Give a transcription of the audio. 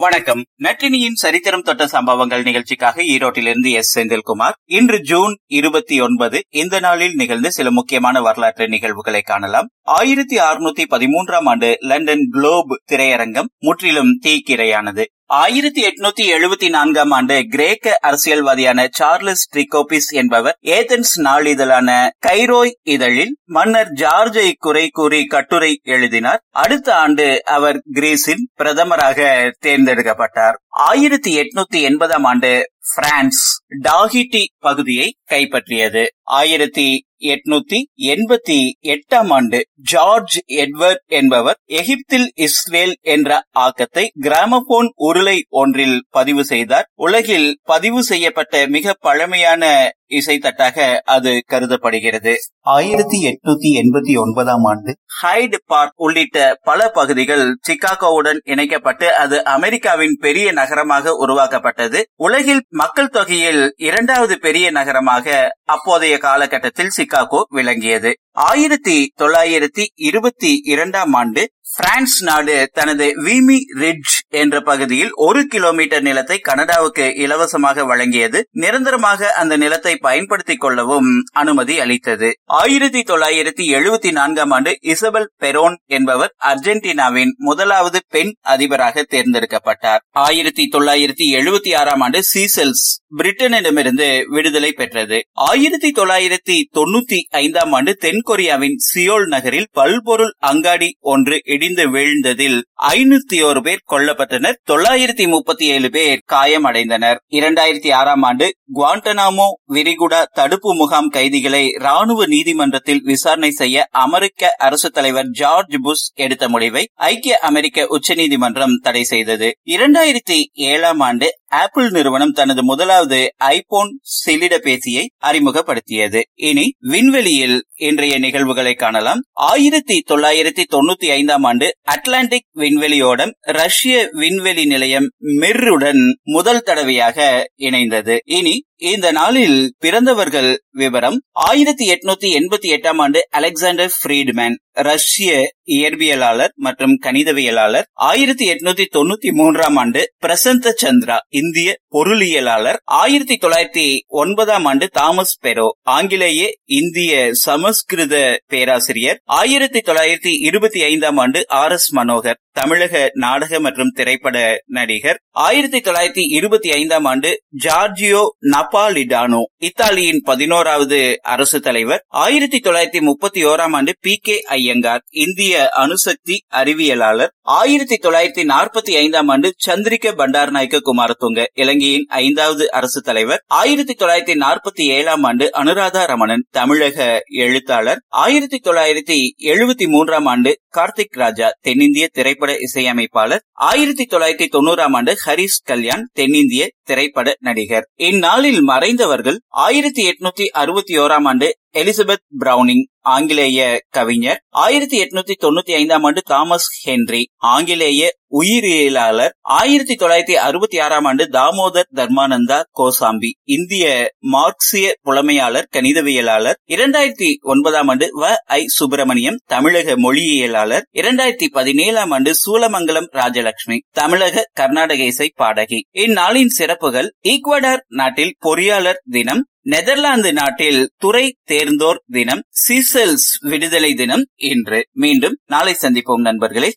வணக்கம். நட்டினியின் சரித்திரம் தொட்ட சம்பவங்கள் நிகழ்ச்சிக்காக ஈரோட்டிலிருந்து எஸ். செந்தில்குமார். இன்று ஜூன் இருபத்தி ஒன்பது இந்த நாளில் நிகழ்ந்த சில முக்கியமான வரலாற்று நிகழ்வுகளை காணலாம். ஆயிரத்தி அறுநூத்தி பதிமூன்றாம் ஆண்டு லண்டன் குளோப் திரையரங்கம் முற்றிலும் தீக்கிரையானது. ஆயிரத்தி எட்நூத்தி எழுபத்தி நான்காம் ஆண்டு கிரேக்க அரசியல்வாதியான சார்லஸ் ட்ரிகோபிஸ் என்பவர் ஏதென்ஸ் நாளிதழான கைரோய் இதழில் மன்னர் ஜார்ஜை குறை கூறி கட்டுரை எழுதினார். அடுத்த ஆண்டு அவர் கிரீஸின் பிரதமராக தேர்ந்தெடுக்கப்பட்டார். ஆயிரத்தி எட்நூத்தி எண்பதாம் ஆண்டு பிரான்ஸ் டாகிட்டி பகுதியை கைப்பற்றியது. ஆயிரத்தி எட்நூத்தி எண்பத்தி எட்டாம் ஆண்டு ஜார்ஜ் எட்வர்ட் என்பவர் எகிப்தில் இஸ்ரேல் என்ற ஆக்கத்தை கிராமபோன் உருளை ஒன்றில் பதிவு செய்தார். உலகில் பதிவு செய்யப்பட்ட மிக பழமையான இசைத்தட்டாக அது கருதப்படுகிறது. ஆயிரத்தி எட்நூத்தி எண்பத்தி ஒன்பதாம் ஆண்டு ஹைட் பார்க் உள்ளிட்ட பல பகுதிகள் சிகாகோவுடன் இணைக்கப்பட்டு அது அமெரிக்காவின் பெரிய நகரமாக உருவாக்கப்பட்டது. உலகில் மக்கள் தொகையில் இரண்டாவது பெரிய நகரமாக அப்போதைய காலகட்டத்தில் சிகாகோ விளங்கியது. ஆயிரத்தி தொள்ளாயிரத்தி இருபத்தி இரண்டாம் ஆண்டு பிரான்ஸ் நாடு தனது விமி ரிட்ஜ் என்ற பகுதியில் ஒரு கிலோமீட்டர் நிலத்தை கனடாவுக்கு இலவசமாக வழங்கியது. நிரந்தரமாக அந்த நிலத்தை பயன்படுத்திக் கொள்ளவும் அனுமதி அளித்தது. ஆயிரத்தி தொள்ளாயிரத்தி எழுபத்தி நான்காம் ஆண்டு இசபல் பெரோன் என்பவர் அர்ஜென்டினாவின் முதலாவது பெண் அதிபராக தேர்ந்தெடுக்கப்பட்டார். ஆயிரத்தி தொள்ளாயிரத்தி எழுபத்தி ஆறாம் ஆண்டு சீசெல்ஸ் பிரிட்டனிடமிருந்து விடுதலை பெற்றது. ஆயிரத்தி தொள்ளாயிரத்தி தொண்ணூத்தி ஐந்தாம் ஆண்டு தென்கொரியாவின் சியோல் நகரில் பல்பொருள் அங்காடி ஒன்று இடிந்து வீழ்ந்ததில் ஐநூத்தி ஒரு பேர் கொல்லப்பட்டனர். தொள்ளாயிரத்தி முப்பத்தி ஏழு பேர் காயமடைந்தனர். இரண்டாயிரத்தி ஆறாம் ஆண்டு குவாண்டனாமோ விரிகுடா தடுப்பு முகாம் கைதிகளை ராணுவ நீதிமன்றத்தில் விசாரணை செய்ய அமெரிக்க அரசு தலைவர் ஜார்ஜ் புஷ் எடுத்த முடிவை ஐக்கிய அமெரிக்க உச்சநீதிமன்றம் தடை செய்தது. இரண்டாயிரத்தி ஏழாம் ஆண்டு ஆப்பிள் நிறுவனம் தனது முதலாவது ஐபோன் செல்லிடபேசியை அறிமுகப்படுத்தியது. இனி விண்வெளியில் இன்றைய நிகழ்வுகளை காணலாம். ஆயிரத்தி தொள்ளாயிரத்தி தொண்ணூத்தி ஐந்தாம் ஆண்டு அட்லாண்டிக் விண்வெளியோடம் ரஷ்ய விண்வெளி நிலையம் மிர்ருடன் முதல் தடவையாக இணைந்தது. இனி இந்த நாளில் பிறந்தவர்கள் விவரம் ஆயிரத்தி எட்நூத்தி எண்பத்தி எட்டாம் ஆண்டு அலெக்சாண்டர் ஃப்ரீட்மேன் ரஷ்ய இயற்பியலாளர் மற்றும் கணிதவியலாளர். ஆயிரத்தி எட்நூத்தி தொண்ணூத்தி மூன்றாம் ஆண்டு பிரசந்த சந்திரா இந்திய பொருளியலாளர். ஆயிரத்தி தொள்ளாயிரத்தி ஒன்பதாம் ஆண்டு தாமஸ் பெரோ ஆங்கிலேய இந்திய சமஸ்கிருத பேராசிரியர். ஆயிரத்தி தொள்ளாயிரத்தி இருபத்தி ஐந்தாம் ஆண்டு ஆர் எஸ் மனோகர் தமிழக நாடக மற்றும் திரைப்பட நடிகர். ஆயிரத்தி தொள்ளாயிரத்தி இருபத்தி ஐந்தாம் ஆண்டு ஜார்ஜியோ நபாலிடானோ இத்தாலியின் பதினோராவது அரசு தலைவர். ஆயிரத்தி தொள்ளாயிரத்தி முப்பத்தி ஓராம் ஆண்டு பி கே ஐயங்கார் இந்திய அணுசக்தி அறிவியலாளர். ஆயிரத்தி தொள்ளாயிரத்தி நாற்பத்தி ஐந்தாம் ஆண்டு சந்திரிக பண்டாரநாயக்க குமாரதுங்க இலங்கையின் ஐந்தாவது அரசு தலைவர். ஆயிரத்தி தொள்ளாயிரத்தி நாற்பத்தி ஏழாம் ஆண்டு அனுராதா ரமணன் தமிழக எழுத்தாளர். ஆயிரத்தி தொள்ளாயிரத்தி எழுபத்தி மூன்றாம் ஆண்டு கார்த்திக் ராஜா தென்னிந்திய திரைப்பட இசையமைப்பாளர். ஆயிரத்தி தொள்ளாயிரத்தி தொண்ணூறாம் ஆண்டு ஹரிஷ் கல்யாண் தென்னிந்திய திரைப்பட நடிகர். இந்நாளில் மறைந்தவர்கள் ஆயிரத்தி எட்நூத்தி அறுபத்தி ஓராம் ஆண்டு எலிசபெத் பிரவுனிங் ஆங்கிலேய கவிஞர். ஆயிரத்தி எட்நூத்தி தொண்ணூத்தி ஐந்தாம் ஆண்டு தாமஸ் ஹென்றி ஆங்கிலேய உயிரியலாளர். ஆயிரத்தி தொள்ளாயிரத்தி அறுபத்தி ஆறாம் ஆண்டு தாமோதர் தர்மானந்தா கோசாம்பி இந்திய மார்க்சிய புலமையாளர் கணிதவியலாளர். இரண்டாயிரத்தி ஒன்பதாம் ஆண்டு வ. ஐ. சுப்பிரமணியம் தமிழக மொழியியலாளர். இரண்டாயிரத்தி பதினேழாம் ஆண்டு சூலமங்கலம் ராஜலட்சுமி தமிழக கர்நாடக இசை பாடகி. இந்நாளின் சிறப்புகள் ஈக்வடார் நாட்டில் பொறியாளர் தினம் நெதர்லாந்து நாட்டில் துறை தேர்ந்தோர் தினம் சீசல்ஸ் விடுதலை தினம் இன்று மீண்டும் நாளை சந்திப்போம் நண்பர்களே.